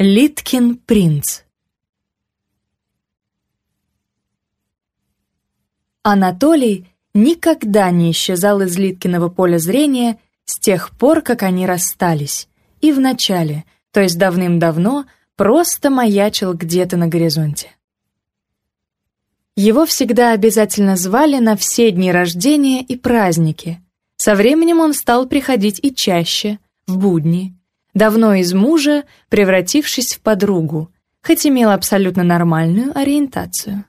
Литкин принц Анатолий никогда не исчезал из Литкиного поля зрения с тех пор, как они расстались. И вначале, то есть давным-давно, просто маячил где-то на горизонте. Его всегда обязательно звали на все дни рождения и праздники. Со временем он стал приходить и чаще, в будни, давно из мужа, превратившись в подругу, хоть имела абсолютно нормальную ориентацию.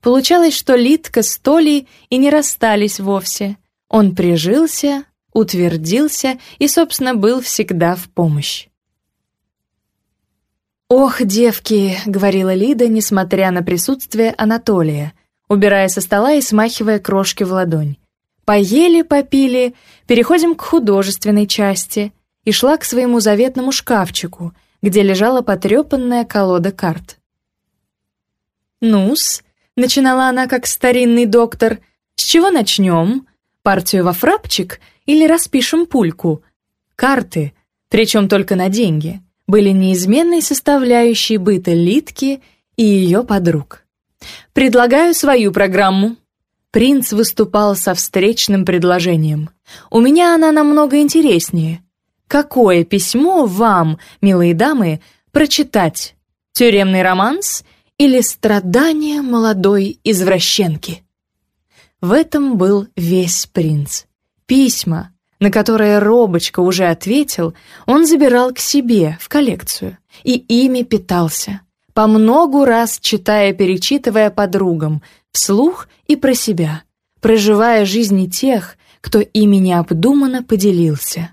Получалось, что Литка с Толей и не расстались вовсе. Он прижился, утвердился и, собственно, был всегда в помощь. «Ох, девки!» — говорила Лида, несмотря на присутствие Анатолия, убирая со стола и смахивая крошки в ладонь. «Поели, попили, переходим к художественной части и шла к своему заветному шкафчику, где лежала потрепанная колода карт. «Ну-с», — начинала она как старинный доктор, — «с чего начнем? Партию во фрапчик или распишем пульку? Карты, причем только на деньги, были неизменной составляющей быта Литки и ее подруг. Предлагаю свою программу». Принц выступал со встречным предложением. «У меня она намного интереснее какое письмо вам, милые дамы, прочитать? Тюремный романс или страдания молодой извращенки? В этом был весь принц. Письма, на которые Робочка уже ответил, он забирал к себе в коллекцию и ими питался, по многу раз читая-перечитывая подругам, вслух и про себя, проживая жизни тех, кто ими необдуманно поделился.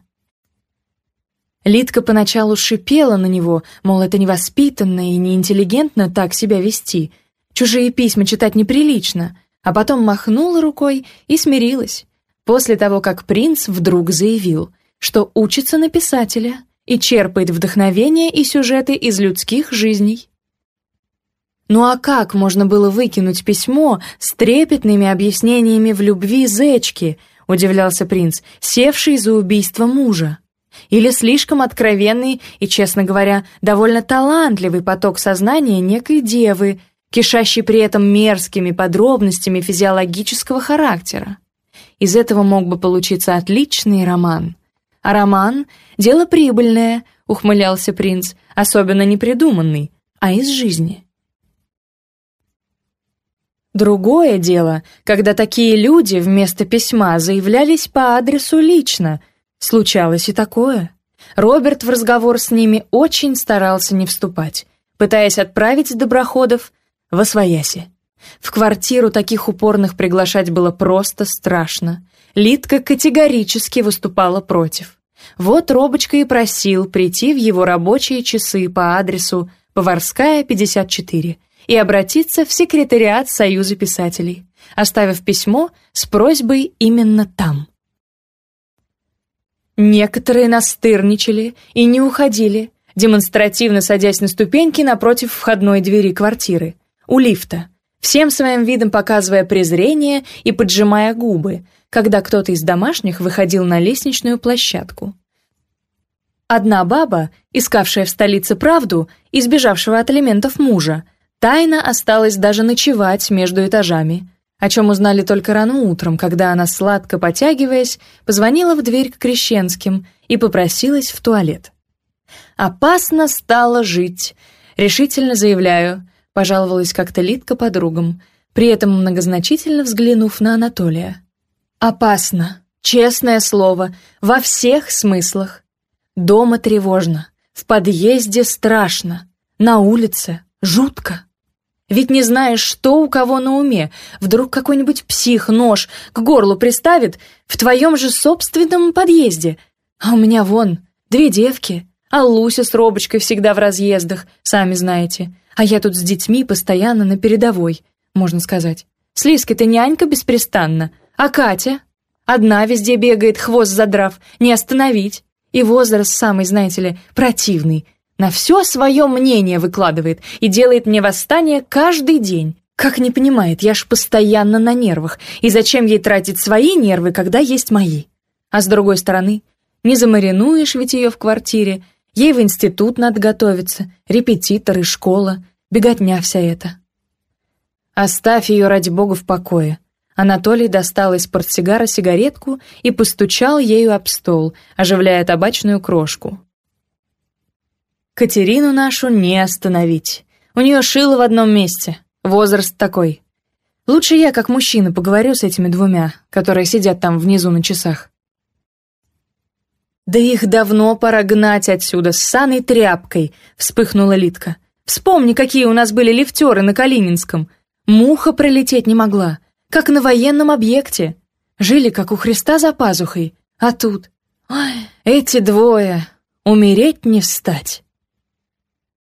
Литка поначалу шипела на него, мол, это невоспитанно и неинтеллигентно так себя вести, чужие письма читать неприлично, а потом махнула рукой и смирилась. После того, как принц вдруг заявил, что учится на писателя и черпает вдохновение и сюжеты из людских жизней. Ну а как можно было выкинуть письмо с трепетными объяснениями в любви зечки, удивлялся принц, севший за убийство мужа? или слишком откровенный и, честно говоря, довольно талантливый поток сознания некой девы, кишащий при этом мерзкими подробностями физиологического характера. Из этого мог бы получиться отличный роман. А роман — дело прибыльное, ухмылялся принц, особенно не а из жизни. Другое дело, когда такие люди вместо письма заявлялись по адресу лично — Случалось и такое. Роберт в разговор с ними очень старался не вступать, пытаясь отправить доброходов во свояси. В квартиру таких упорных приглашать было просто страшно. Литка категорически выступала против. Вот Робочка и просил прийти в его рабочие часы по адресу Поварская, 54, и обратиться в секретариат Союза писателей, оставив письмо с просьбой именно там. Некоторые настырничали и не уходили, демонстративно садясь на ступеньки напротив входной двери квартиры, у лифта, всем своим видом показывая презрение и поджимая губы, когда кто-то из домашних выходил на лестничную площадку. Одна баба, искавшая в столице правду, избежавшего от элементов мужа, тайно осталась даже ночевать между этажами – о чем узнали только рано утром, когда она, сладко потягиваясь, позвонила в дверь к Крещенским и попросилась в туалет. «Опасно стало жить», — решительно заявляю, пожаловалась как-то Литка подругам, при этом многозначительно взглянув на Анатолия. «Опасно, честное слово, во всех смыслах. Дома тревожно, в подъезде страшно, на улице жутко. Ведь не знаешь, что у кого на уме. Вдруг какой-нибудь псих нож к горлу приставит в твоем же собственном подъезде. А у меня вон две девки, а Луся с Робочкой всегда в разъездах, сами знаете. А я тут с детьми постоянно на передовой, можно сказать. С Лиской-то нянька беспрестанно. А Катя? Одна везде бегает, хвост задрав, не остановить. И возраст самый, знаете ли, противный — на все свое мнение выкладывает и делает мне восстание каждый день. Как не понимает, я ж постоянно на нервах, и зачем ей тратить свои нервы, когда есть мои? А с другой стороны, не замаринуешь ведь ее в квартире, ей в институт надо готовиться, репетиторы, школа, беготня вся эта. Оставь ее, ради бога, в покое. Анатолий достал из портсигара сигаретку и постучал ею об стол, оживляя табачную крошку. Катерину нашу не остановить. У нее шило в одном месте. Возраст такой. Лучше я, как мужчина, поговорю с этими двумя, которые сидят там внизу на часах. «Да их давно пора гнать отсюда, с саной тряпкой!» — вспыхнула Литка. «Вспомни, какие у нас были лифтеры на Калининском. Муха пролететь не могла, как на военном объекте. Жили, как у Христа за пазухой. А тут... Ой, эти двое! Умереть не встать!»